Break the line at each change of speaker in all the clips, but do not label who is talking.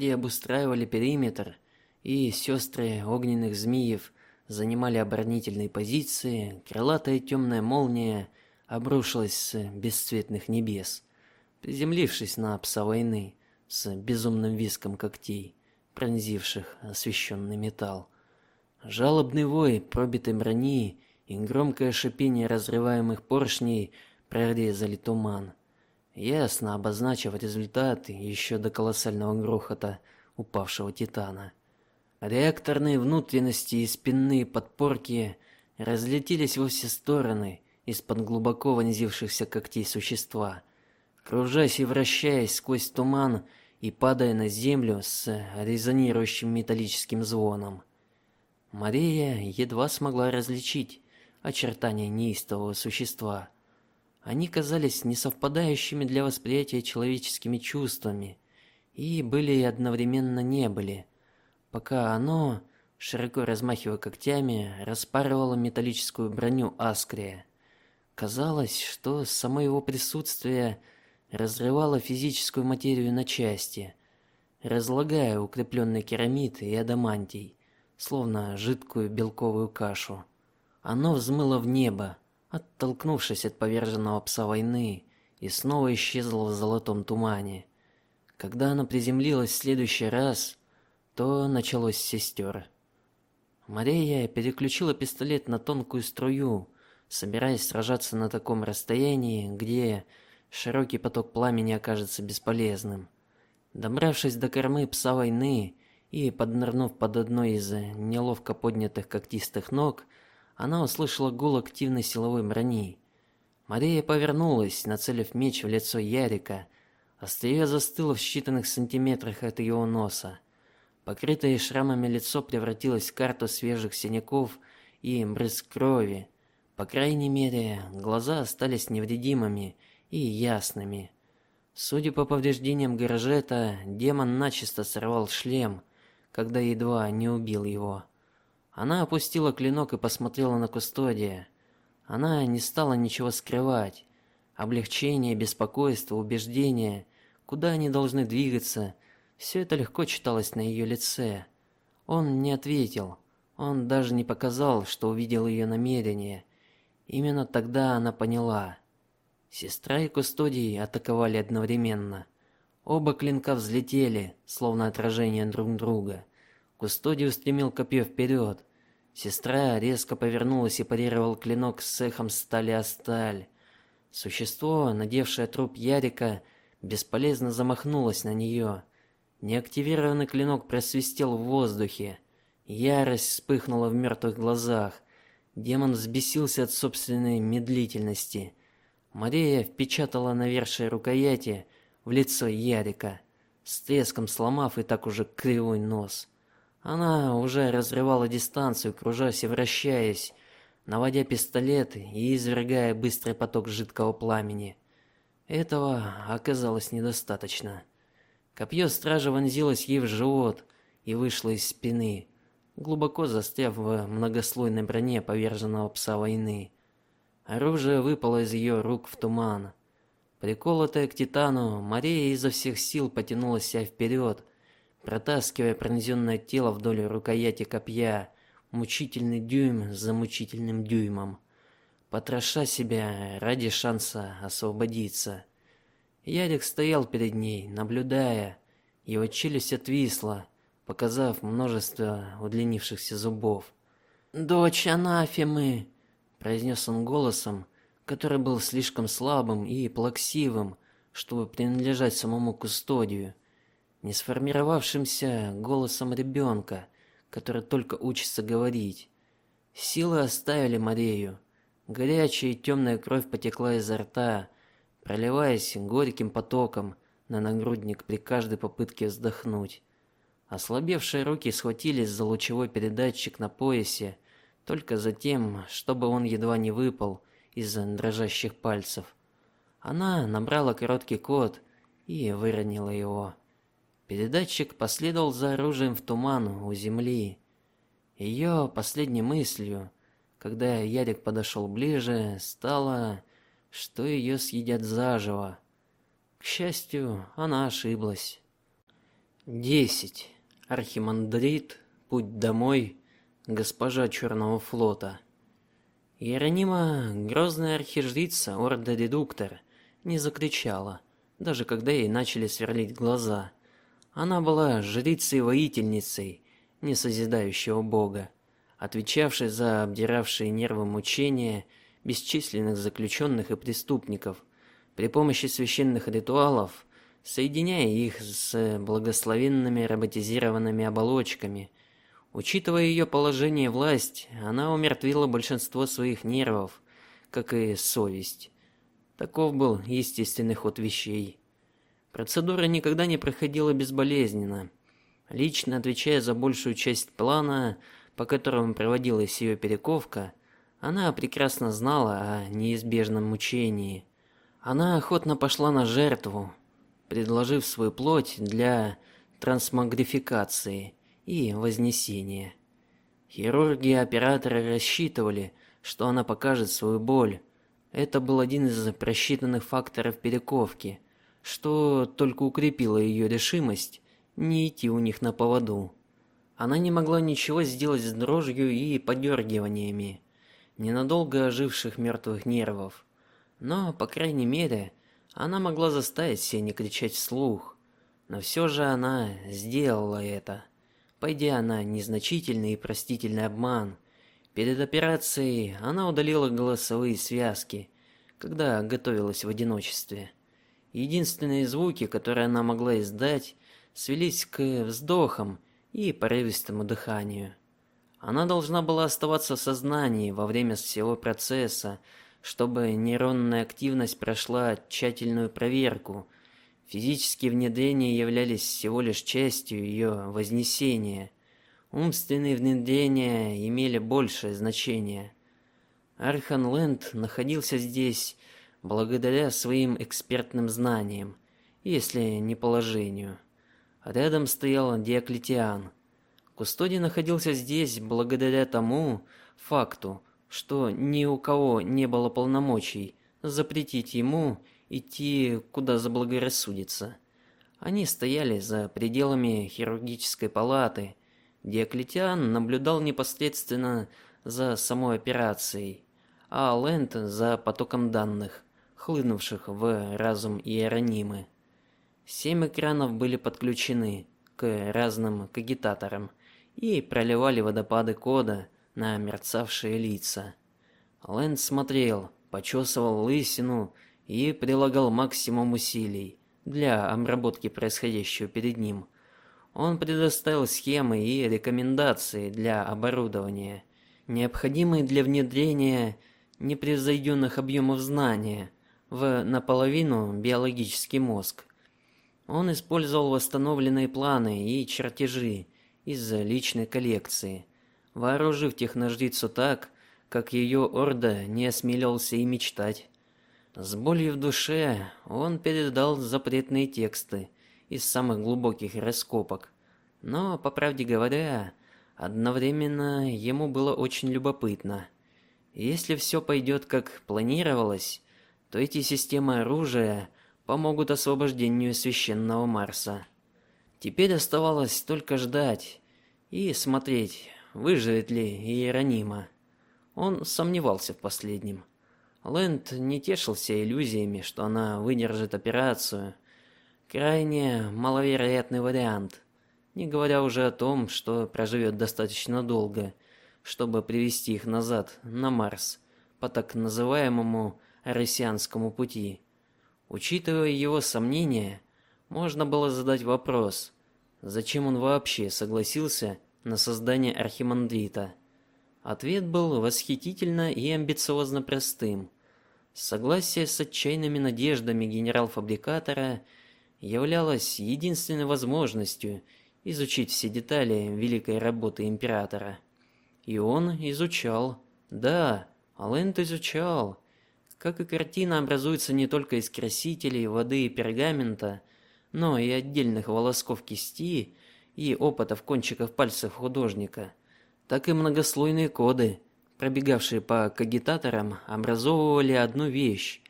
Орди обустраивали периметр, и сестры огненных змеев занимали оборонительные позиции, крылатая темная молния обрушилась с бесцветных небес, приземлившись на пса войны с безумным визгом когтей, пронзивших освещенный металл. Жалобный вой пробитой брони и громкое шипение разрываемых поршней прорезали туман, ясно обозначив результаты еще до колоссального грохота упавшего титана. Реакторные внутренности и спинные подпорки разлетелись во все стороны из-под глубоко вонзившихся когтей существа, кружась и вращаясь сквозь туман и падая на землю с резонирующим металлическим звоном. Мария едва смогла различить очертания неистового существа. Они казались несовпадающими для восприятия человеческими чувствами и были и одновременно не были пока оно, широко размахивая когтями, распарывало металлическую броню Аскрия. Казалось, что само его присутствие разрывало физическую материю на части, разлагая укрепленный керамид и адамантий, словно жидкую белковую кашу. Оно взмыло в небо, оттолкнувшись от поверженного пса войны, и снова исчезло в золотом тумане. Когда оно приземлилось в следующий раз, то началось с. Мария переключила пистолет на тонкую струю, собираясь сражаться на таком расстоянии, где широкий поток пламени окажется бесполезным. Добравшись до кормы пса войны и поднырнув под одной из неловко поднятых когтистых ног, она услышала гул активной силовой брони. Мария повернулась, нацелив меч в лицо Ярика. Острие застыло в считанных сантиметрах от его носа. Покрытое шрамами лицо превратилось в карту свежих синяков и брызг крови. По крайней мере, глаза остались невредимыми и ясными. Судя по повреждениям Гаржета, демон начисто сорвал шлем, когда едва не убил его. Она опустила клинок и посмотрела на кустодия. Она не стала ничего скрывать. Облегчение, беспокойство, убеждение, куда они должны двигаться, все это легко читалось на ее лице. Он не ответил. Он даже не показал, что увидел ее намерение. Именно тогда она поняла. Сестра и кустодий атаковали одновременно. Оба клинка взлетели, словно отражение друг друга. Кустодий устремил копье вперед. Сестра резко повернулась и парировал клинок с эхом стали о сталь. Существо, надевшее труп Ярика, бесполезно замахнулось на нее. Неактивированный клинок просвистел в воздухе. Ярость вспыхнула в мертвых глазах. Демон взбесился от собственной медлительности. Мария впечатала навершие рукояти в лицо Ярика, с треском сломав и так уже кривой нос. Она уже разрывала дистанцию, кружась и вращаясь, наводя пистолет и извергая быстрый поток жидкого пламени. Этого оказалось недостаточно. Копье стража вонзилось ей в живот и вышло из спины, глубоко застряв в многослойной броне поверженного пса войны. Оружие выпало из ее рук в туман. Приколотая к титану, Мария изо всех сил потянулась себя вперед, протаскивая пронзенное тело вдоль рукояти копья, мучительный дюйм за мучительным дюймом, потроша себя ради шанса освободиться. Ярик стоял перед ней, наблюдая. Его челюсть отвисла, показав множество удлинившихся зубов. "Дочь анафемы", произнес он голосом, который был слишком слабым и плаксивым, чтобы принадлежать самому кустодию, не сформировавшимся голосом ребенка, который только учится говорить. Силы оставили Марию. Горячая и темная кровь потекла изо рта, проливаясь горьким потоком на нагрудник при каждой попытке вздохнуть. Ослабевшие руки схватились за лучевой передатчик на поясе, только затем, чтобы он едва не выпал из дрожащих пальцев. Она набрала короткий код и выронила его. Передатчик последовал за оружием в туман у земли. Ее последней мыслью, когда Ярик подошел ближе, стало что ее съедят заживо. К счастью, она ошиблась. 10. Архимандрит. Путь домой. Госпожа Черного флота. Иеронима, грозная архижрица Орда Редуктор, не закричала, даже когда ей начали сверлить глаза. Она была жрицей-воительницей, не созидающего бога, отвечавшей за обдиравшие нервы мучения бесчисленных заключенных и преступников при помощи священных ритуалов соединяя их с благословенными роботизированными оболочками. Учитывая ее положение и власть, она умертвила большинство своих нервов, как и совесть. Таков был естественный ход вещей. Процедура никогда не проходила безболезненно. Лично отвечая за большую часть плана, по которому проводилась ее перековка, она прекрасно знала о неизбежном мучении. Она охотно пошла на жертву, предложив свою плоть для трансмагрификации и вознесения. Хирурги и операторы рассчитывали, что она покажет свою боль. Это был один из просчитанных факторов перековки, что только укрепило ее решимость не идти у них на поводу. Она не могла ничего сделать с дрожью и подергиваниями ненадолго оживших мертвых нервов, но, по крайней мере, она могла заставить себя не кричать вслух, но все же она сделала это. Пойдя на незначительный и простительный обман, перед операцией она удалила голосовые связки, когда готовилась в одиночестве. Единственные звуки, которые она могла издать, свелись к вздохам и порывистому дыханию. Она должна была оставаться в сознании во время всего процесса, чтобы нейронная активность прошла тщательную проверку. Физические внедрения являлись всего лишь частью ее вознесения. Умственные внедрения имели большее значение. Арханленд находился здесь благодаря своим экспертным знаниям, если не положению. Рядом стоял Диоклетиан. Кустодий находился здесь благодаря тому факту, что ни у кого не было полномочий запретить ему идти куда заблагорассудится. Они стояли за пределами хирургической палаты. Диоклетиан наблюдал непосредственно за самой операцией, а Лэнд за потоком данных, хлынувших в разум Иеронимы. Семь экранов были подключены к разным кагитаторам и проливали водопады кода на мерцавшие лица. Лэнд смотрел, почесывал лысину и прилагал максимум усилий для обработки происходящего перед ним. Он предоставил схемы и рекомендации для оборудования, необходимые для внедрения непревзойденных объемов знания в наполовину биологический мозг. Он использовал восстановленные планы и чертежи из личной коллекции, вооружив техножрицу так, как ее орда не осмелился и мечтать. С болью в душе он передал запретные тексты из самых глубоких раскопок. Но, по правде говоря, одновременно ему было очень любопытно. Если все пойдет как планировалось, то эти системы оружия помогут освобождению священного Марса. Теперь оставалось только ждать и смотреть, выживет ли Иеронима. Он сомневался в последнем. Лэнд не тешился иллюзиями, что она выдержит операцию. Крайне маловероятный вариант, не говоря уже о том, что проживет достаточно долго, чтобы привести их назад на Марс по так называемому Аресианскому пути. Учитывая его сомнения, можно было задать вопрос: зачем он вообще согласился на создание архимандрита. Ответ был восхитительно и амбициозно простым. Согласие с отчаянными надеждами генерал-фабрикатора являлось единственной возможностью изучить все детали великой работы императора. И он изучал. Да, Алент изучал. Как и картина образуется не только из красителей, воды и пергамента, но и отдельных волосков кисти и опытов кончиков пальцев художника, так и многослойные коды, пробегавшие по кагитаторам, образовывали одну вещь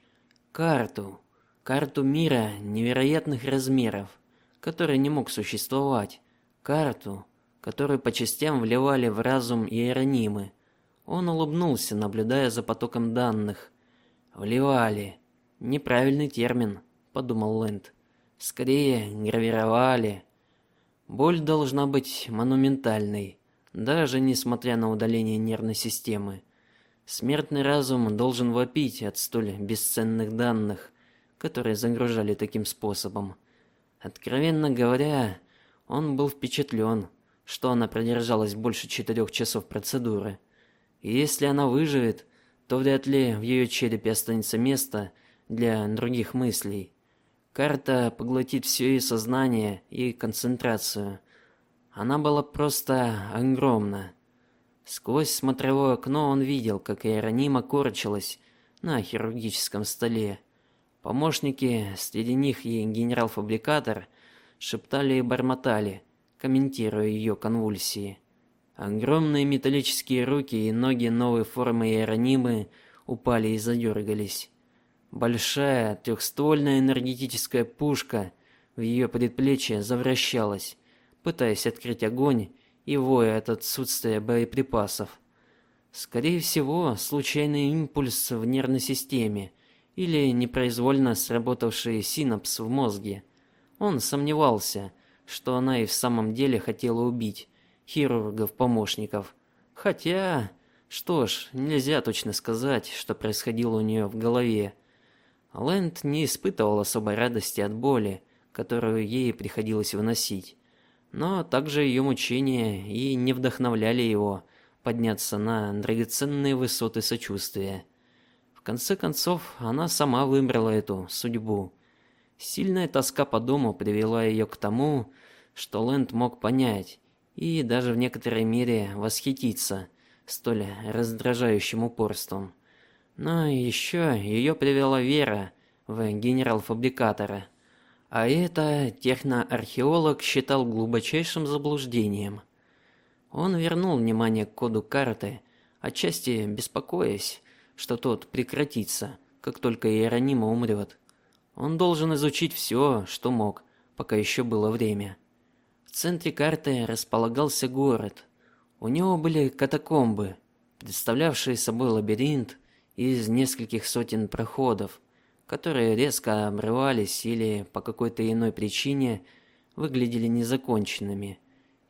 карту, карту мира невероятных размеров, который не мог существовать, карту, которую по частям вливали в разум иеронимы. Он улыбнулся, наблюдая за потоком данных. Вливали. Неправильный термин, подумал Лэнд. Скорее гравировали. Боль должна быть монументальной, даже несмотря на удаление нервной системы. Смертный разум должен вопить от столь бесценных данных, которые загружали таким способом. Откровенно говоря, он был впечатлен, что она продержалась больше четырех часов процедуры. И если она выживет, то вряд ли в ее черепе останется место для других мыслей. Карта поглотит все ее сознание и концентрацию. Она была просто огромна. Сквозь смотровое окно он видел, как Иеронима корчилась на хирургическом столе. Помощники, среди них и генерал-фабрикатор, шептали и бормотали, комментируя ее конвульсии. Огромные металлические руки и ноги новой формы Иеронимы упали и задергались. Большая трехствольная энергетическая пушка в ее предплечье завращалась, пытаясь открыть огонь и воя от отсутствия боеприпасов. Скорее всего, случайный импульс в нервной системе или непроизвольно сработавший синапс в мозге. Он сомневался, что она и в самом деле хотела убить хирургов-помощников. Хотя, что ж, нельзя точно сказать, что происходило у нее в голове. Лэнд не испытывал особой радости от боли, которую ей приходилось выносить, но также ее мучения и не вдохновляли его подняться на драгоценные высоты сочувствия. В конце концов, она сама выбрала эту судьбу. Сильная тоска по дому привела ее к тому, что Лэнд мог понять и даже в некоторой мере восхититься столь раздражающим упорством. Но еще ее привела вера в генерал-фабрикатора. А это техноархеолог считал глубочайшим заблуждением. Он вернул внимание к коду карты, отчасти беспокоясь, что тот прекратится, как только Иеронима умрет. Он должен изучить все, что мог, пока еще было время. В центре карты располагался город. У него были катакомбы, представлявшие собой лабиринт из нескольких сотен проходов, которые резко обрывались или по какой-то иной причине выглядели незаконченными,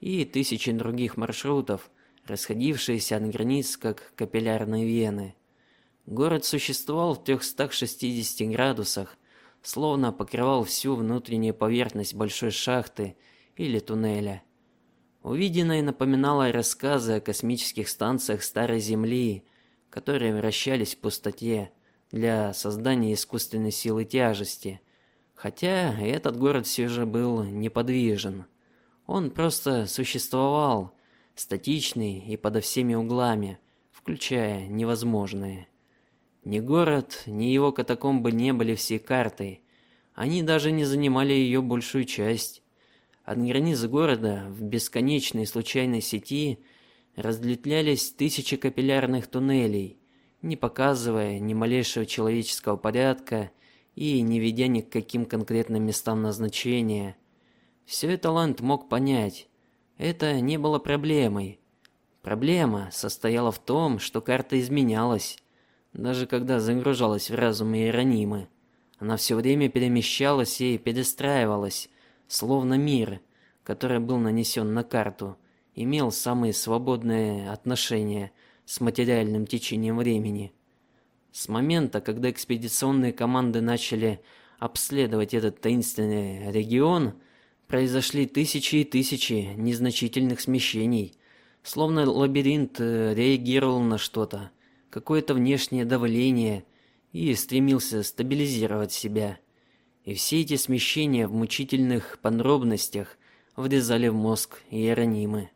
и тысячи других маршрутов, расходившиеся от границ как капиллярные вены. Город существовал в 360 градусах, словно покрывал всю внутреннюю поверхность большой шахты или туннеля. Увиденное напоминало рассказы о космических станциях старой Земли, которые вращались в пустоте для создания искусственной силы тяжести. Хотя этот город все же был неподвижен. Он просто существовал, статичный и подо всеми углами, включая невозможные. Ни город, ни его катакомбы не были всей картой. Они даже не занимали ее большую часть. От границ города в бесконечной случайной сети разветвлялись тысячи капиллярных туннелей, не показывая ни малейшего человеческого порядка и не ведя ни к каким конкретным местам назначения. Все это Ланд мог понять. Это не было проблемой. Проблема состояла в том, что карта изменялась, даже когда загружалась в разум Иеронимы. Она все время перемещалась и перестраивалась, словно мир, который был нанесен на карту, имел самые свободные отношения с материальным течением времени. С момента, когда экспедиционные команды начали обследовать этот таинственный регион, произошли тысячи и тысячи незначительных смещений, словно лабиринт э, реагировал на что-то, какое-то внешнее давление и стремился стабилизировать себя. И все эти смещения в мучительных подробностях врезали в мозг Иеронимы.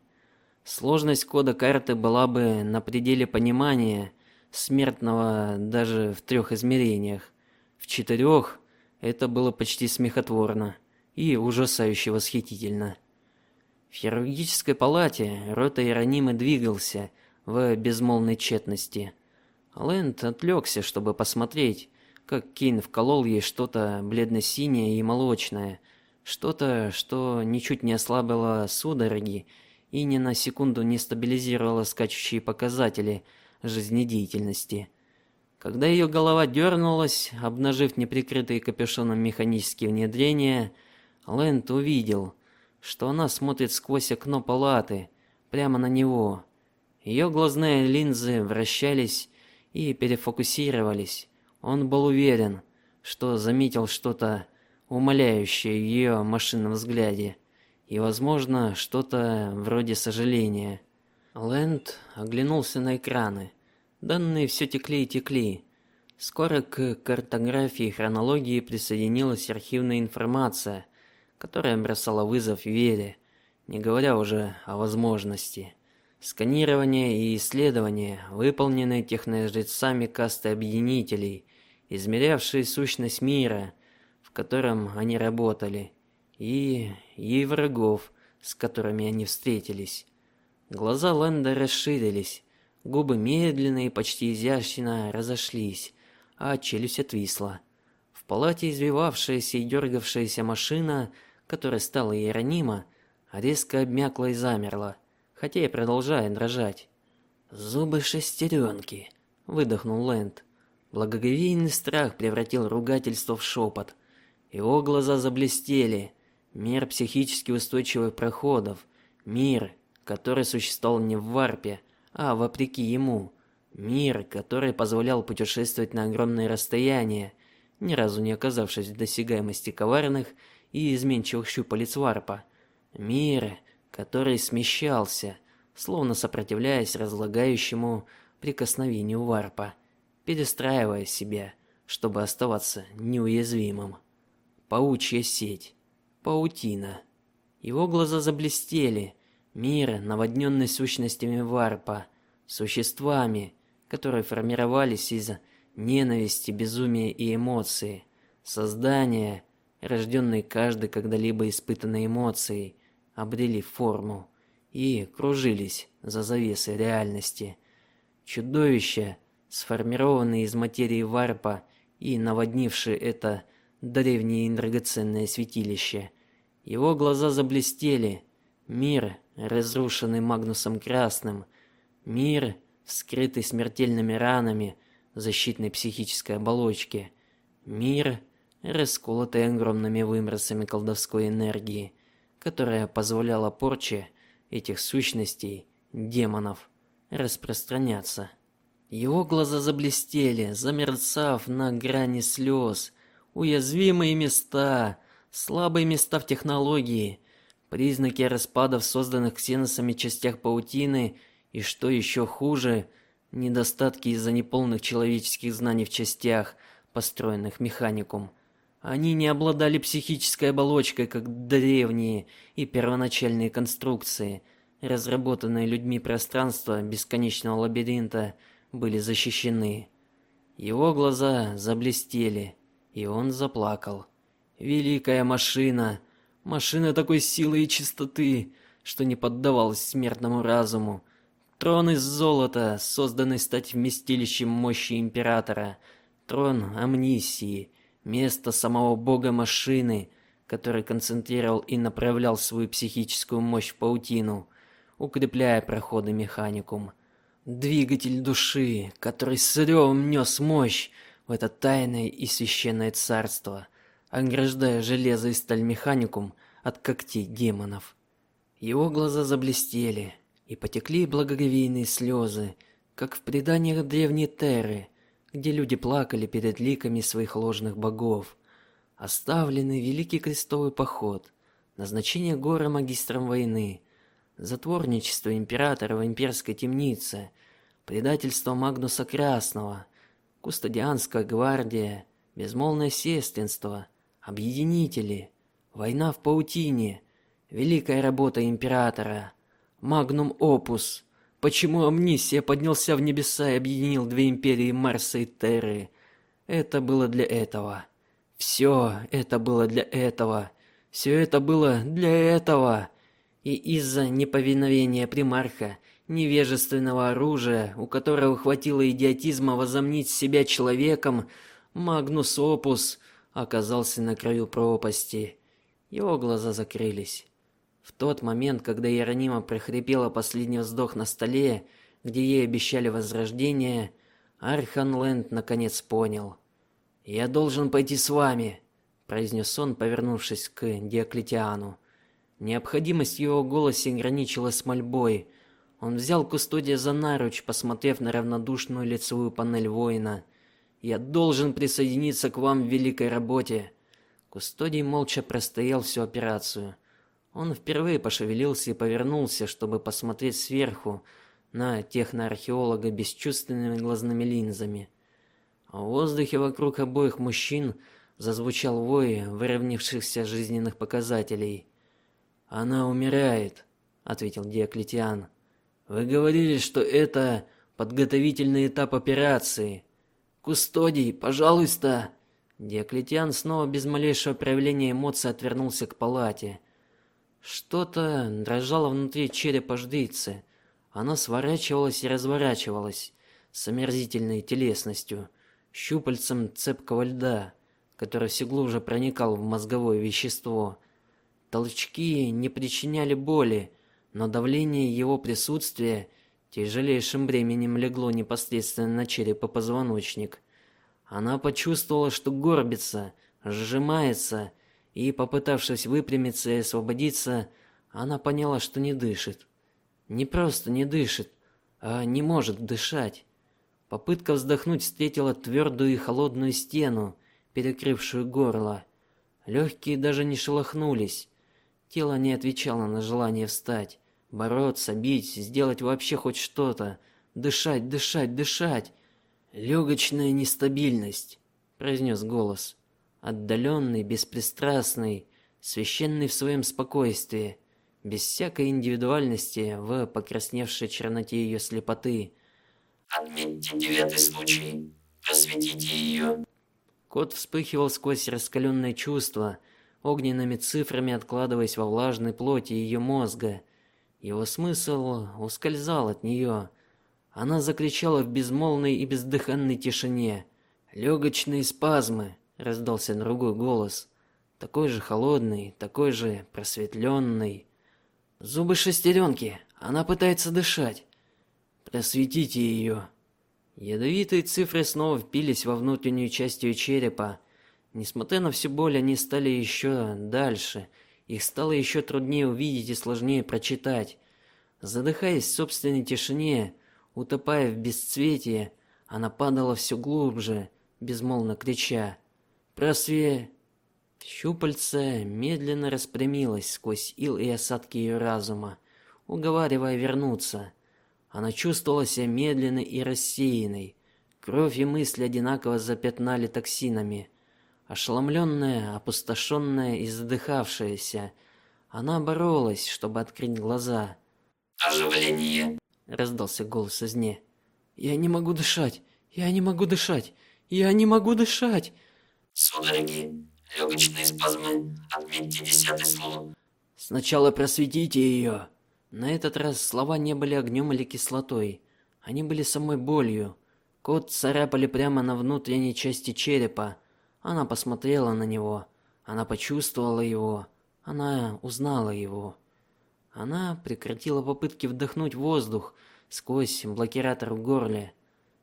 Сложность кода карты была бы на пределе понимания смертного даже в трех измерениях. В четырех это было почти смехотворно и ужасающе восхитительно. В хирургической палате рота Иеронимы двигался в безмолвной тщетности. Лэнд отвлекся, чтобы посмотреть, как Кейн вколол ей что-то бледно-синее и молочное, Что-то, что ничуть не ослабило судороги и ни на секунду не стабилизировало скачущие показатели жизнедеятельности. Когда ее голова дернулась, обнажив неприкрытые капюшоном механические внедрения, Лэнд увидел, что она смотрит сквозь окно палаты, прямо на него. Ее глазные линзы вращались и перефокусировались. Он был уверен, что заметил что-то умоляющее в ее машинном взгляде и, возможно, что-то вроде сожаления. Лэнд оглянулся на экраны. Данные все текли и текли. Скоро к картографии и хронологии присоединилась архивная информация, которая бросала вызов вере, не говоря уже о возможности. Сканирование и исследования, выполненные техножрецами касты объединителей, измерявшие сущность мира, в котором они работали, и и врагов, с которыми они встретились. Глаза Лэнда расширились, губы медленно и почти изящно разошлись, а челюсть отвисла. В палате извивавшаяся и дергавшаяся машина, которая стала Иеронима, резко обмякла и замерла хотя и продолжая дрожать. Зубы шестеренки, выдохнул Лэнд. Благоговейный страх превратил ругательство в шепот. Его глаза заблестели. Мир психически устойчивых проходов, мир, который существовал не в варпе, а вопреки ему, мир, который позволял путешествовать на огромные расстояния, ни разу не оказавшись в досягаемости коварных и изменчивых щупалец варпа. Мир, который смещался, словно сопротивляясь разлагающему прикосновению варпа, перестраивая себя, чтобы оставаться неуязвимым. Паучья сеть, паутина. Его глаза заблестели. Мир, наводненный сущностями варпа, существами, которые формировались из ненависти, безумия и эмоций, создания, рожденные каждой когда-либо испытанной эмоцией, обрели форму и кружились за завесой реальности. Чудовища, сформированные из материи варпа и наводнившие это древнее драгоценное святилище. Его глаза заблестели. Мир, разрушенный Магнусом Красным, мир, скрытый смертельными ранами защитной психической оболочки, мир, расколотый огромными выбросами колдовской энергии которая позволяла порче этих сущностей, демонов, распространяться. Его глаза заблестели, замерцав на грани слез. Уязвимые места, слабые места в технологии, признаки распадов созданных ксеносами частях паутины и что еще хуже, недостатки из-за неполных человеческих знаний в частях, построенных механикум. Они не обладали психической оболочкой, как древние и первоначальные конструкции. Разработанные людьми пространства бесконечного лабиринта были защищены. Его глаза заблестели, и он заплакал. Великая машина, машина такой силы и чистоты, что не поддавалась смертному разуму. Трон из золота, созданный стать вместилищем мощи императора, трон амнисии, место самого бога машины, который концентрировал и направлял свою психическую мощь в паутину, укрепляя проходы механикум. Двигатель души, который с ревом нес мощь в это тайное и священное царство, ограждая железо и сталь механикум от когтей демонов. Его глаза заблестели, и потекли благоговейные слезы, как в преданиях древней Терры, где люди плакали перед ликами своих ложных богов. Оставленный великий крестовый поход, назначение горы магистром войны, затворничество императора в имперской темнице, предательство Магнуса Красного, кустодианская гвардия, безмолвное сестринство, объединители, война в паутине, великая работа императора, магнум опус, Почему Амнисия поднялся в небеса и объединил две империи Марса и Терры? Это было для этого. Все это было для этого. Все это было для этого. И из-за неповиновения примарха, невежественного оружия, у которого хватило идиотизма возомнить себя человеком, Магнус Опус оказался на краю пропасти. Его глаза закрылись. В тот момент, когда Иеронима прохрипела последний вздох на столе, где ей обещали возрождение, Арханленд наконец понял. "Я должен пойти с вами", произнес он, повернувшись к Диоклетиану. Необходимость в его голосе граничила с мольбой. Он взял кустодия за наруч, посмотрев на равнодушную лицевую панель воина. "Я должен присоединиться к вам в великой работе". Кустодий молча простоял всю операцию. Он впервые пошевелился и повернулся, чтобы посмотреть сверху на техноархеолога бесчувственными глазными линзами. В воздухе вокруг обоих мужчин зазвучал вой выровнявшихся жизненных показателей. Она умирает, ответил Диоклетиан. Вы говорили, что это подготовительный этап операции. Кустодий, пожалуйста. Диоклетиан снова без малейшего проявления эмоций отвернулся к палате. Что-то дрожало внутри черепа ждицы. Она сворачивалась и разворачивалась с омерзительной телесностью, щупальцем цепкого льда, который все глубже проникал в мозговое вещество. Толчки не причиняли боли, но давление его присутствия тяжелейшим бременем легло непосредственно на череп и позвоночник. Она почувствовала, что горбится, сжимается и, попытавшись выпрямиться и освободиться, она поняла, что не дышит. Не просто не дышит, а не может дышать. Попытка вздохнуть встретила твердую и холодную стену, перекрывшую горло. Легкие даже не шелохнулись. Тело не отвечало на желание встать, бороться, бить, сделать вообще хоть что-то, дышать, дышать, дышать. Легочная нестабильность, произнес голос отдаленный, беспристрастный, священный в своем спокойствии, без всякой индивидуальности в покрасневшей черноте ее слепоты.
Отметьте девятый случай. Просветите ее.
Кот вспыхивал сквозь раскаленное чувство, огненными цифрами откладываясь во влажной плоти ее мозга. Его смысл ускользал от нее. Она закричала в безмолвной и бездыханной тишине: "Легочные спазмы, раздался другой голос, такой же холодный, такой же просветленный. Зубы шестеренки, она пытается дышать. Просветите ее. Ядовитые цифры снова впились во внутреннюю часть ее черепа. Несмотря на всю боль, они стали еще дальше. Их стало еще труднее увидеть и сложнее прочитать. Задыхаясь в собственной тишине, утопая в бесцветии, она падала все глубже, безмолвно крича: Просве щупальце медленно распрямилось сквозь ил и осадки ее разума, уговаривая вернуться. Она чувствовала себя медленной и рассеянной. Кровь и мысли одинаково запятнали токсинами. Ошеломленная, опустошенная и задыхавшаяся, она боролась, чтобы открыть глаза.
Оживление,
раздался голос из не. Я не могу дышать. Я не могу дышать. Я не могу дышать.
Судороги, легочные спазмы, отметьте десятый слог.
Сначала просветите ее. На этот раз слова не были огнем или кислотой. Они были самой болью. Кот царапали прямо на внутренней части черепа. Она посмотрела на него. Она почувствовала его. Она узнала его. Она прекратила попытки вдохнуть воздух сквозь блокиратор в горле.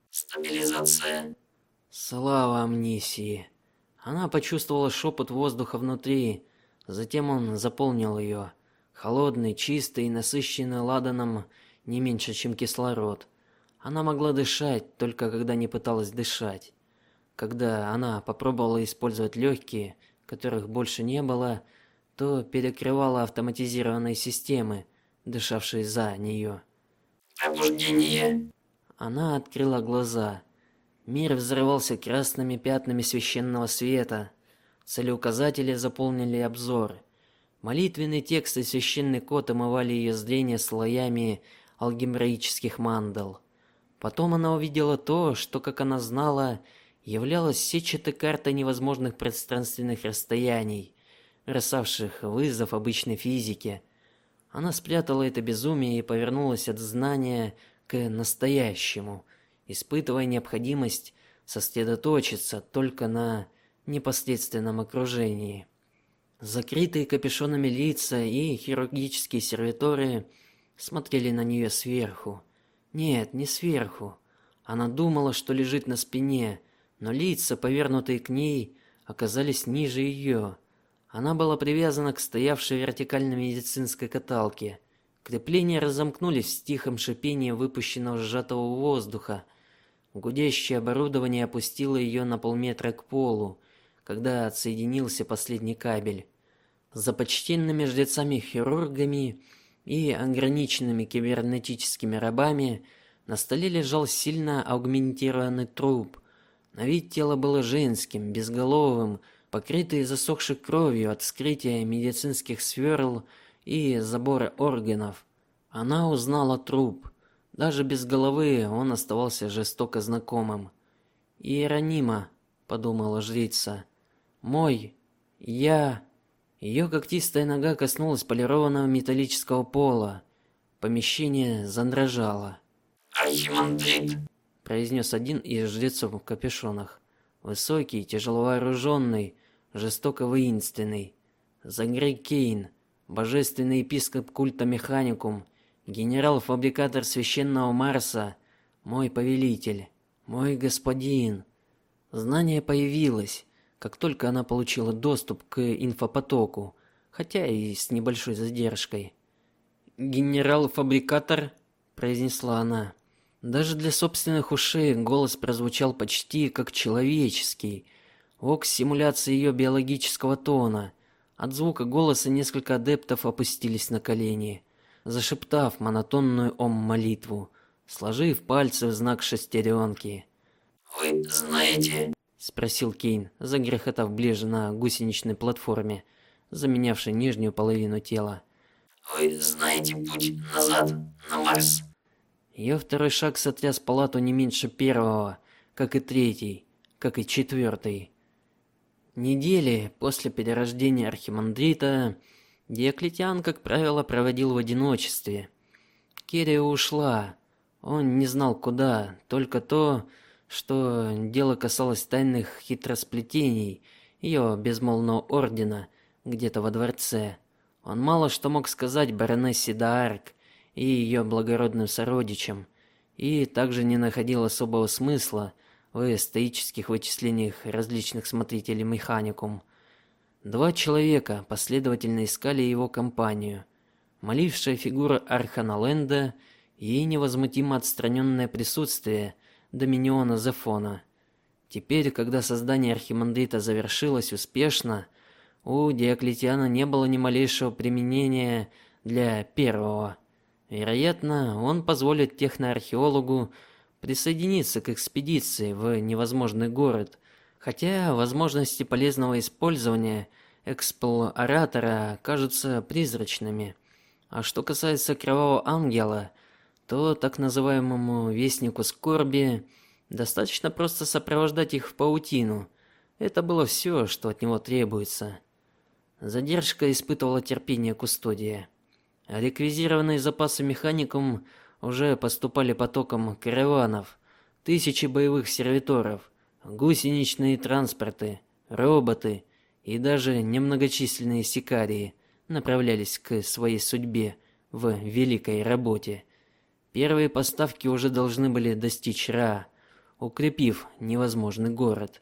Стабилизация.
Слава амнисии. Она почувствовала шепот воздуха внутри, затем он заполнил ее, холодный, чистый и насыщенный ладаном не меньше, чем кислород. Она могла дышать только когда не пыталась дышать. Когда она попробовала использовать легкие, которых больше не было, то перекрывала автоматизированные системы, дышавшие за нее.
Пробуждение.
Она открыла глаза. Мир взрывался красными пятнами священного света. Целеуказатели заполнили обзор. Молитвенный текст и священный код омывали ее зрение слоями алгебраических мандал. Потом она увидела то, что, как она знала, являлось сетчатой картой невозможных пространственных расстояний, бросавших вызов обычной физике. Она спрятала это безумие и повернулась от знания к настоящему – испытывая необходимость сосредоточиться только на непосредственном окружении. Закрытые капюшонами лица и хирургические сервиторы смотрели на нее сверху. Нет, не сверху. Она думала, что лежит на спине, но лица, повернутые к ней, оказались ниже ее. Она была привязана к стоявшей вертикально медицинской каталке. Крепления разомкнулись с тихим шипением выпущенного сжатого воздуха. Гудящее оборудование опустило ее на полметра к полу, когда отсоединился последний кабель. За почтенными жрецами-хирургами и ограниченными кибернетическими рабами на столе лежал сильно аугментированный труп. На вид тело было женским, безголовым, покрытое засохшей кровью от вскрытия медицинских сверл и забора органов. Она узнала труп. Даже без головы он оставался жестоко знакомым. Иеронима, подумала жрица. Мой, я ее когтистая нога коснулась полированного металлического пола. Помещение задрожало.
Архимандрит,
произнес один из жрецов в капюшонах. Высокий, тяжеловооруженный, жестоко воинственный. Загрей Кейн, божественный епископ культа Механикум, генерал-фабрикатор священного Марса, мой повелитель, мой господин. Знание появилось как только она получила доступ к инфопотоку, хотя и с небольшой задержкой. "Генерал-фабрикатор", произнесла она. Даже для собственных ушей голос прозвучал почти как человеческий. Ок симуляции ее биологического тона. От звука голоса несколько адептов опустились на колени, зашептав монотонную ом-молитву, сложив пальцы в знак шестеренки.
Вы знаете,
спросил Кейн, загрохотав ближе на гусеничной платформе, заменявшей нижнюю половину тела.
Вы знаете путь назад на Марс?
Ее второй шаг сотряс палату не меньше первого, как и третий, как и четвертый. Недели после перерождения архимандрита Диоклетиан, как правило, проводил в одиночестве. Кирия ушла. Он не знал куда, только то, что дело касалось тайных хитросплетений ее безмолвного ордена где-то во дворце. Он мало что мог сказать баронессе Д'Арк и ее благородным сородичам, и также не находил особого смысла в стоических вычислениях различных смотрителей механикум. Два человека последовательно искали его компанию: молившая фигура Архана Ленда и невозмутимо отстраненное присутствие доминиона Зефона. Теперь, когда создание архимандрита завершилось успешно, у Диоклетиана не было ни малейшего применения для первого. Вероятно, он позволит техноархеологу присоединиться к экспедиции в невозможный город, хотя возможности полезного использования эксплоратора кажутся призрачными. А что касается Кровавого Ангела, то так называемому вестнику скорби достаточно просто сопровождать их в паутину. Это было все, что от него требуется. Задержка испытывала терпение кустодия. Реквизированные запасы механикум уже поступали потоком караванов, тысячи боевых сервиторов, гусеничные транспорты, роботы и даже немногочисленные сикарии направлялись к своей судьбе в великой работе. Первые поставки уже должны были достичь Ра, укрепив невозможный город.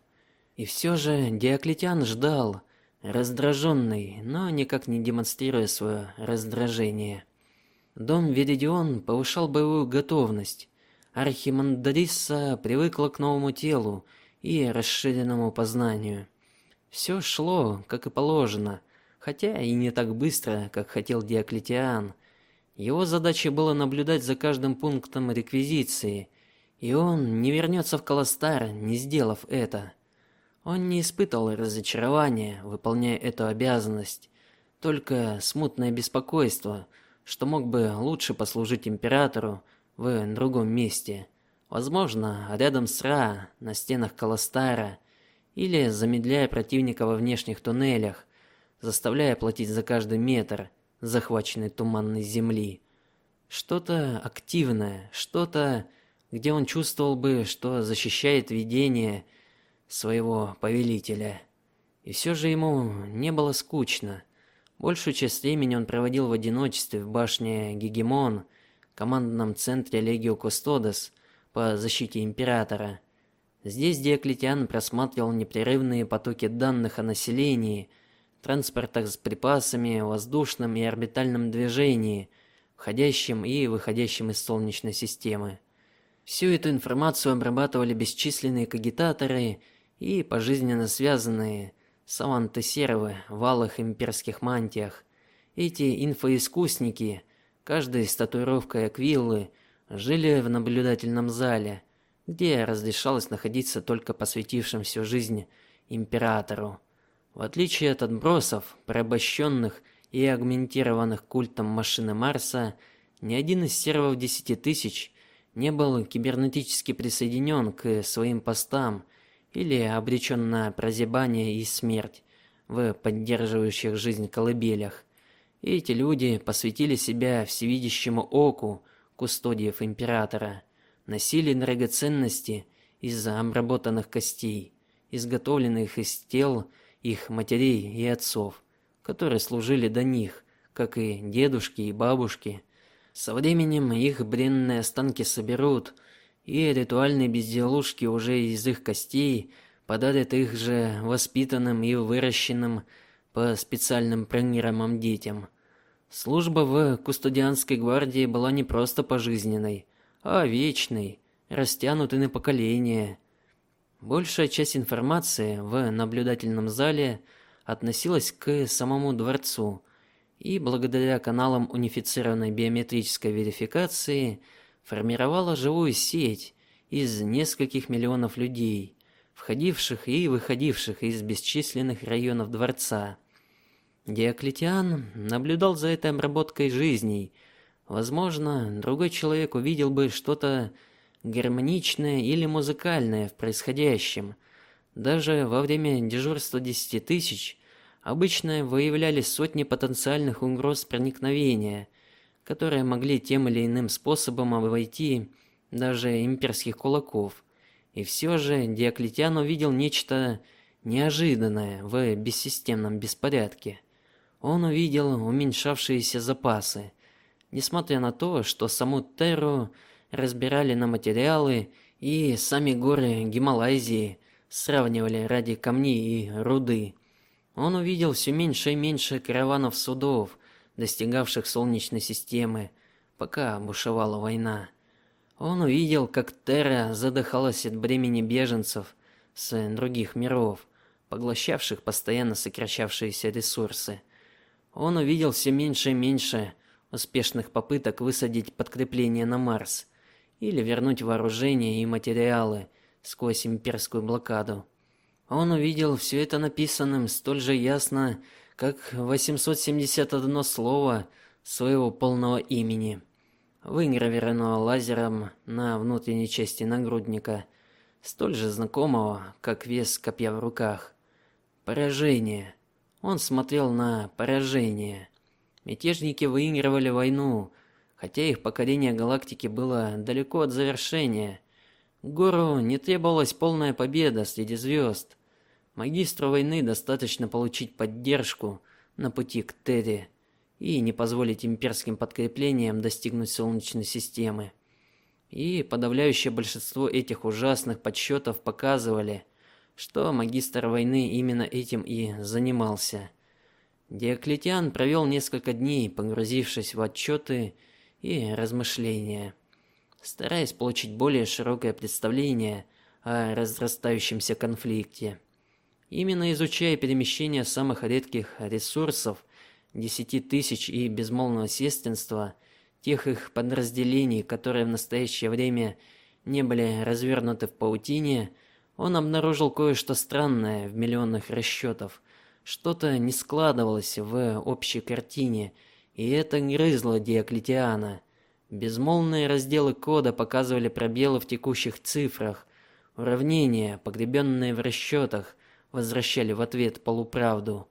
И все же Диоклетиан ждал, раздраженный, но никак не демонстрируя свое раздражение. Дом Веридион повышал боевую готовность. Архимандриса привыкла к новому телу и расширенному познанию. Все шло, как и положено, хотя и не так быстро, как хотел Диоклетиан. Его задачей было наблюдать за каждым пунктом реквизиции, и он не вернется в Колостар, не сделав это. Он не испытывал разочарования, выполняя эту обязанность, только смутное беспокойство, что мог бы лучше послужить императору в другом месте, возможно, рядом с Ра, на стенах Колостара, или замедляя противника во внешних туннелях, заставляя платить за каждый метр захваченной туманной земли. Что-то активное, что-то, где он чувствовал бы, что защищает видение своего повелителя. И все же ему не было скучно. Большую часть времени он проводил в одиночестве в башне Гегемон, командном центре Легио Кустодес по защите императора. Здесь Диоклетиан просматривал непрерывные потоки данных о населении, транспортах с припасами, воздушном и орбитальном движении, входящем и выходящем из солнечной системы. Всю эту информацию обрабатывали бесчисленные кагитаторы и пожизненно связанные саванты сервы в алых имперских мантиях. Эти инфоискусники, каждый с татуировкой аквиллы, жили в наблюдательном зале, где разрешалось находиться только посвятившим всю жизнь императору. В отличие от отбросов, порабощенных и агментированных культом машины Марса, ни один из сервов десяти тысяч не был кибернетически присоединен к своим постам или обречен на прозябание и смерть в поддерживающих жизнь колыбелях. Эти люди посвятили себя всевидящему оку кустодиев императора, носили драгоценности из обработанных костей, изготовленных из тел их матерей и отцов, которые служили до них, как и дедушки и бабушки. Со временем их бренные останки соберут, и ритуальные безделушки уже из их костей подарят их же воспитанным и выращенным по специальным программам детям. Служба в кустодианской гвардии была не просто пожизненной, а вечной, растянутой на поколения. Большая часть информации в наблюдательном зале относилась к самому дворцу, и благодаря каналам унифицированной биометрической верификации формировала живую сеть из нескольких миллионов людей, входивших и выходивших из бесчисленных районов дворца. Диоклетиан наблюдал за этой обработкой жизней. Возможно, другой человек увидел бы что-то гармоничное или музыкальное в происходящем. Даже во время дежурства десяти тысяч обычно выявляли сотни потенциальных угроз проникновения, которые могли тем или иным способом обойти даже имперских кулаков. И все же Диоклетиан увидел нечто неожиданное в бессистемном беспорядке. Он увидел уменьшавшиеся запасы, несмотря на то, что саму Терру разбирали на материалы и сами горы Гималайзии сравнивали ради камней и руды. Он увидел все меньше и меньше караванов судов, достигавших солнечной системы, пока бушевала война. Он увидел, как Терра задыхалась от бремени беженцев с других миров, поглощавших постоянно сокращавшиеся ресурсы. Он увидел все меньше и меньше успешных попыток высадить подкрепление на Марс или вернуть вооружение и материалы сквозь имперскую блокаду. Он увидел все это написанным столь же ясно, как 871 слово своего полного имени, выгравированного лазером на внутренней части нагрудника, столь же знакомого, как вес копья в руках. Поражение. Он смотрел на поражение. Мятежники выигрывали войну, хотя их покорение галактики было далеко от завершения. Гору не требовалась полная победа среди звезд. Магистру войны достаточно получить поддержку на пути к Терри и не позволить имперским подкреплениям достигнуть солнечной системы. И подавляющее большинство этих ужасных подсчетов показывали, что магистр войны именно этим и занимался. Диоклетиан провел несколько дней, погрузившись в отчеты и размышления, стараясь получить более широкое представление о разрастающемся конфликте. Именно изучая перемещение самых редких ресурсов, десяти тысяч и безмолвного сестринства, тех их подразделений, которые в настоящее время не были развернуты в паутине, он обнаружил кое-что странное в миллионах расчетов. Что-то не складывалось в общей картине, и это грызло Диоклетиана. Безмолвные разделы кода показывали пробелы в текущих цифрах, уравнения, погребенные в расчетах, возвращали в ответ полуправду.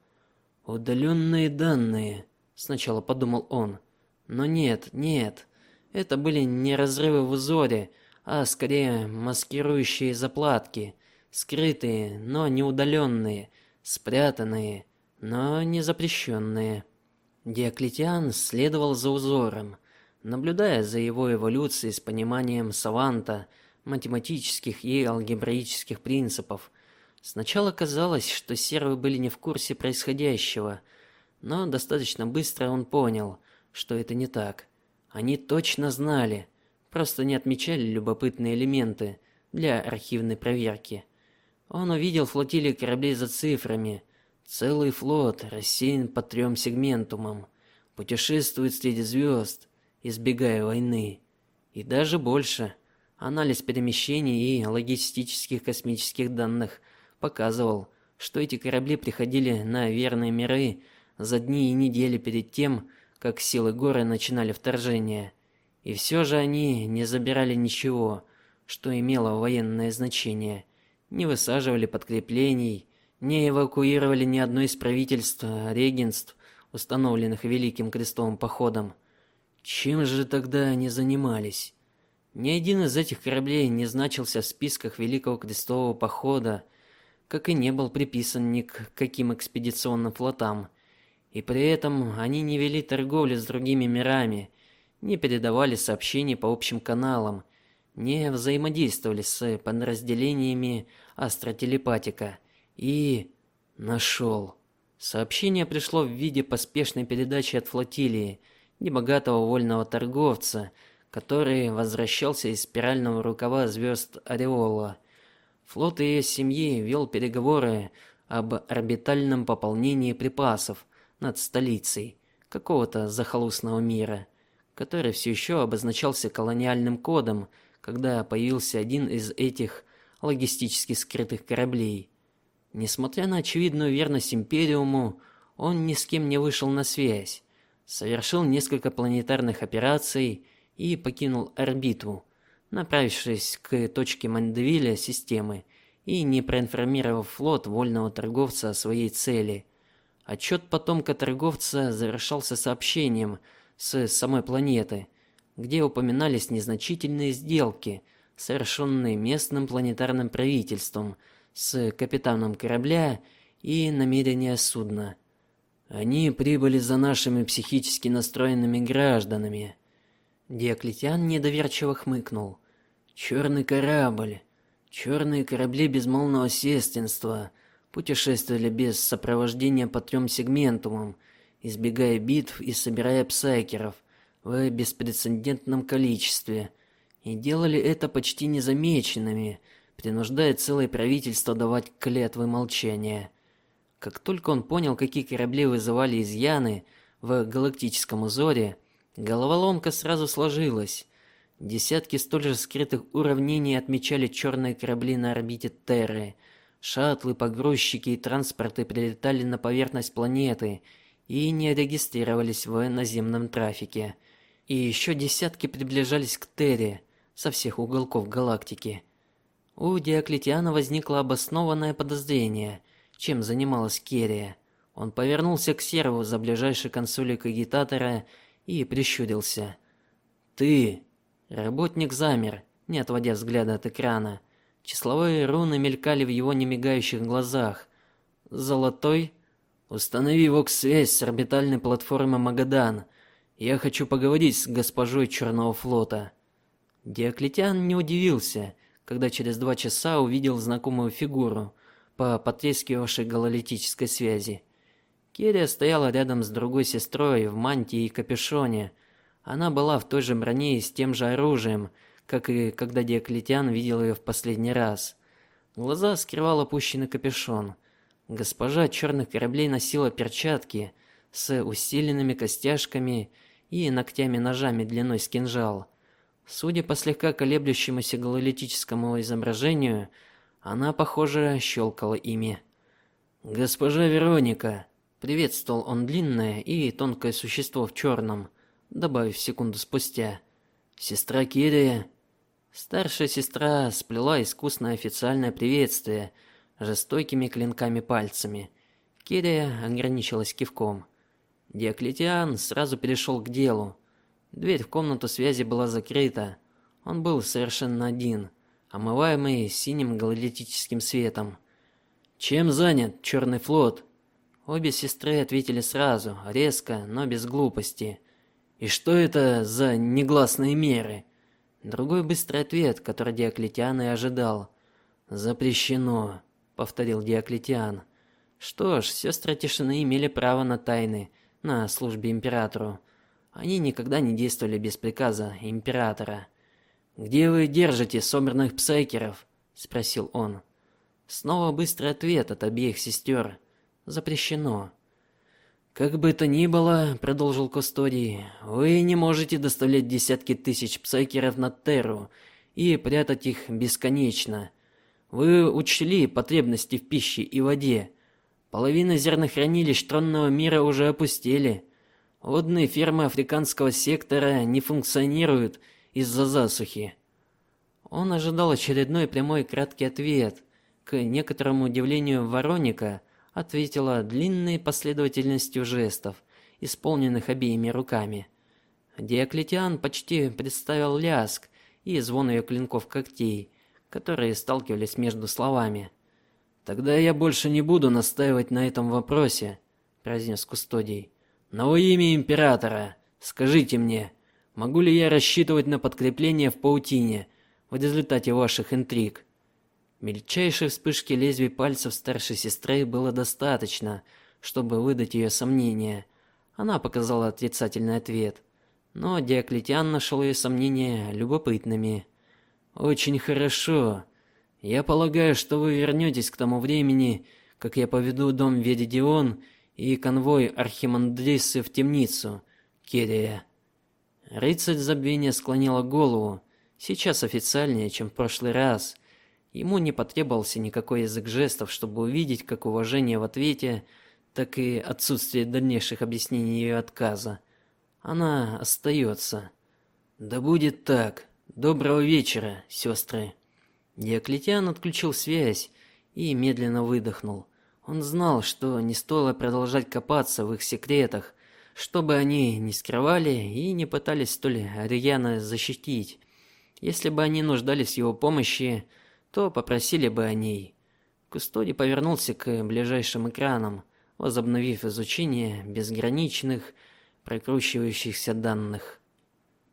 Удаленные данные, сначала подумал он. Но нет, нет. Это были не разрывы в узоре, а скорее маскирующие заплатки, скрытые, но не удаленные, спрятанные, но не запрещенные. Диоклетиан следовал за узором, наблюдая за его эволюцией с пониманием саванта, математических и алгебраических принципов. Сначала казалось, что сервы были не в курсе происходящего, но достаточно быстро он понял, что это не так. Они точно знали, просто не отмечали любопытные элементы для архивной проверки. Он увидел флотилии кораблей за цифрами. Целый флот рассеян по трем сегментумам, путешествует среди звезд, избегая войны. И даже больше. Анализ перемещений и логистических космических данных показывал, что эти корабли приходили на верные миры за дни и недели перед тем, как силы горы начинали вторжение. И все же они не забирали ничего, что имело военное значение, не высаживали подкреплений, не эвакуировали ни одно из правительств, регенств, установленных Великим Крестовым походом. Чем же тогда они занимались? Ни один из этих кораблей не значился в списках Великого Крестового похода, как и не был приписан ни к каким экспедиционным флотам. И при этом они не вели торговли с другими мирами, не передавали сообщения по общим каналам, не взаимодействовали с подразделениями астротелепатика и нашел. Сообщение пришло в виде поспешной передачи от флотилии небогатого вольного торговца, который возвращался из спирального рукава звезд Ореола. Флот ее семьи вел переговоры об орбитальном пополнении припасов над столицей какого-то захолустного мира, который все еще обозначался колониальным кодом, когда появился один из этих логистически скрытых кораблей. Несмотря на очевидную верность Империуму, он ни с кем не вышел на связь, совершил несколько планетарных операций и покинул орбиту, направившись к точке Мандевиля системы и не проинформировав флот вольного торговца о своей цели. Отчет потомка торговца завершался сообщением с самой планеты, где упоминались незначительные сделки, совершенные местным планетарным правительством с капитаном корабля и намерения судна. Они прибыли за нашими психически настроенными гражданами. Диоклетиан недоверчиво хмыкнул. Черный корабль, черные корабли безмолвного сестинства путешествовали без сопровождения по трем сегментумам, избегая битв и собирая псайкеров в беспрецедентном количестве, и делали это почти незамеченными, принуждая целое правительство давать клятвы молчания. Как только он понял, какие корабли вызывали изъяны в галактическом узоре, головоломка сразу сложилась. Десятки столь же скрытых уравнений отмечали черные корабли на орбите Терры. Шаттлы, погрузчики и транспорты прилетали на поверхность планеты и не регистрировались в наземном трафике. И еще десятки приближались к Терре со всех уголков галактики. У Диоклетиана возникло обоснованное подозрение, чем занималась Керия. Он повернулся к серву за ближайшей консолью кагитатора и прищурился. "Ты?" Работник замер, не отводя взгляда от экрана. Числовые руны мелькали в его немигающих глазах. Золотой Установи вокс-связь с орбитальной платформой Магадан. Я хочу поговорить с госпожой Черного флота. Диоклетиан не удивился, когда через два часа увидел знакомую фигуру по потрескивавшей гололитической связи. Кирия стояла рядом с другой сестрой в мантии и капюшоне. Она была в той же броне и с тем же оружием, как и когда Диоклетиан видел ее в последний раз. Глаза скрывал опущенный капюшон. Госпожа черных кораблей носила перчатки с усиленными костяшками и ногтями-ножами длиной с кинжал. Судя по слегка колеблющемуся гололитическому изображению, она, похоже, щелкала ими. Госпожа Вероника, приветствовал он длинное и тонкое существо в черном, добавив секунду спустя. Сестра Кирия. Старшая сестра сплела искусное официальное приветствие жестокими клинками пальцами. Кирия ограничилась кивком. Диоклетиан сразу перешел к делу. Дверь в комнату связи была закрыта. Он был совершенно один омываемый синим галактическим светом. Чем занят Черный флот? Обе сестры ответили сразу, резко, но без глупости. И что это за негласные меры? Другой быстрый ответ, который Диоклетиан и ожидал. Запрещено, повторил Диоклетиан. Что ж, сестры тишины имели право на тайны на службе императору. Они никогда не действовали без приказа императора. Где вы держите собранных псайкеров? спросил он. Снова быстрый ответ от обеих сестер. Запрещено. Как бы то ни было, продолжил Кустодий, вы не можете доставлять десятки тысяч псайкеров на Терру и прятать их бесконечно. Вы учли потребности в пище и воде. Половина зернохранилищ тронного мира уже опустели. Водные фермы африканского сектора не функционируют из-за засухи. Он ожидал очередной прямой краткий ответ, к некоторому удивлению Вороника ответила длинной последовательностью жестов, исполненных обеими руками. Диоклетиан почти представил ляск и звон ее клинков когтей, которые сталкивались между словами. Тогда я больше не буду настаивать на этом вопросе, произнес кустодий. Но во имя императора, скажите мне, могу ли я рассчитывать на подкрепление в паутине в результате ваших интриг? Мельчайшей вспышки лезвий пальцев старшей сестры было достаточно, чтобы выдать ее сомнения. Она показала отрицательный ответ, но Диоклетиан нашел ее сомнения любопытными. Очень хорошо. Я полагаю, что вы вернетесь к тому времени, как я поведу дом Ведидион и конвой Архимандрисы в темницу. Кирия. Рыцарь забвения склонила голову, сейчас официальнее, чем в прошлый раз. Ему не потребовался никакой язык жестов, чтобы увидеть как уважение в ответе, так и отсутствие дальнейших объяснений ее отказа. Она остается. Да будет так. Доброго вечера, сестры. Диоклетиан отключил связь и медленно выдохнул. Он знал, что не стоило продолжать копаться в их секретах, чтобы они не скрывали и не пытались столь рьяно защитить. Если бы они нуждались в его помощи, то попросили бы о ней. Кустоди повернулся к ближайшим экранам, возобновив изучение безграничных прокручивающихся данных.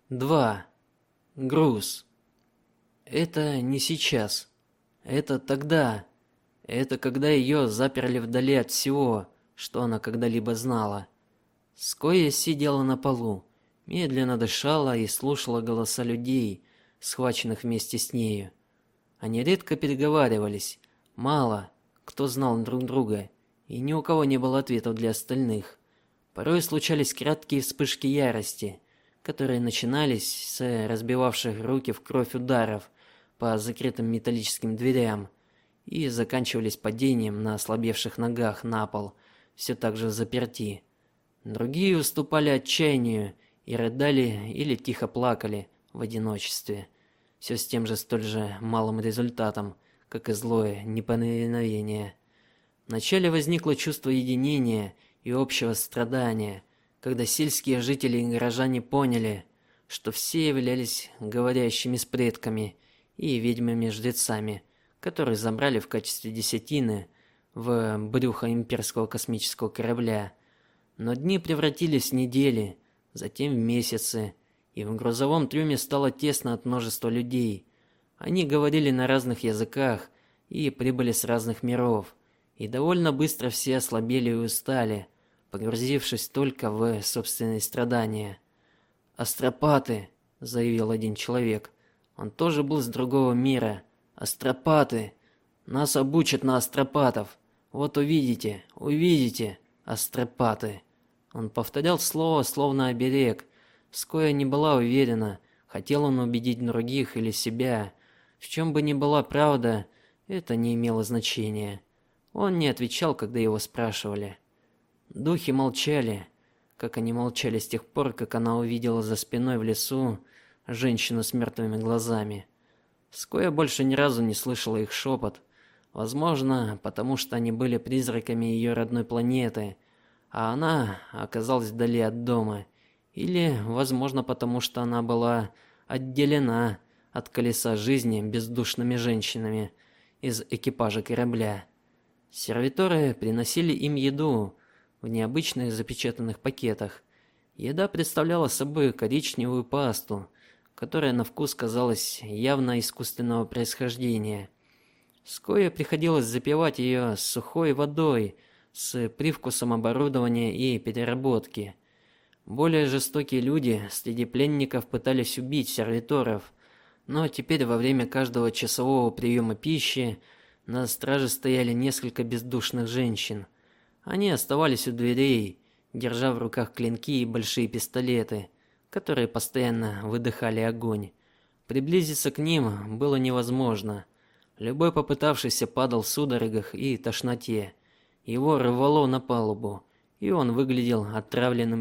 2. Груз. Это не сейчас. Это тогда. Это когда ее заперли вдали от всего, что она когда-либо знала. Скоя сидела на полу, медленно дышала и слушала голоса людей, схваченных вместе с нею. Они редко переговаривались, мало кто знал друг друга, и ни у кого не было ответов для остальных. Порой случались краткие вспышки ярости, которые начинались с разбивавших руки в кровь ударов по закрытым металлическим дверям и заканчивались падением на ослабевших ногах на пол, все так же заперти. Другие уступали отчаянию и рыдали или тихо плакали в одиночестве все с тем же столь же малым результатом, как и злое неповиновение. Вначале возникло чувство единения и общего страдания, когда сельские жители и горожане поняли, что все являлись говорящими с предками и ведьмами-жрецами, которые забрали в качестве десятины в брюхо имперского космического корабля. Но дни превратились в недели, затем в месяцы, и в грузовом трюме стало тесно от множества людей. Они говорили на разных языках и прибыли с разных миров, и довольно быстро все ослабели и устали, погрузившись только в собственные страдания. "Астропаты", заявил один человек. Он тоже был с другого мира. "Астропаты. Нас обучат на астропатов. Вот увидите, увидите, астропаты". Он повторял слово словно оберег, Скоя не была уверена, хотел он убедить других или себя. В чем бы ни была правда, это не имело значения. Он не отвечал, когда его спрашивали. Духи молчали, как они молчали с тех пор, как она увидела за спиной в лесу женщину с мертвыми глазами. Скоя больше ни разу не слышала их шепот, возможно, потому что они были призраками ее родной планеты, а она оказалась вдали от дома или, возможно, потому что она была отделена от колеса жизни бездушными женщинами из экипажа корабля. Сервиторы приносили им еду в необычных запечатанных пакетах. Еда представляла собой коричневую пасту, которая на вкус казалась явно искусственного происхождения. Ское приходилось запивать ее сухой водой с привкусом оборудования и переработки. Более жестокие люди среди пленников пытались убить сервиторов, но теперь во время каждого часового приема пищи на страже стояли несколько бездушных женщин. Они оставались у дверей, держа в руках клинки и большие пистолеты, которые постоянно выдыхали огонь. Приблизиться к ним было невозможно. Любой попытавшийся падал в судорогах и тошноте. Его рвало на палубу, и он выглядел отравленным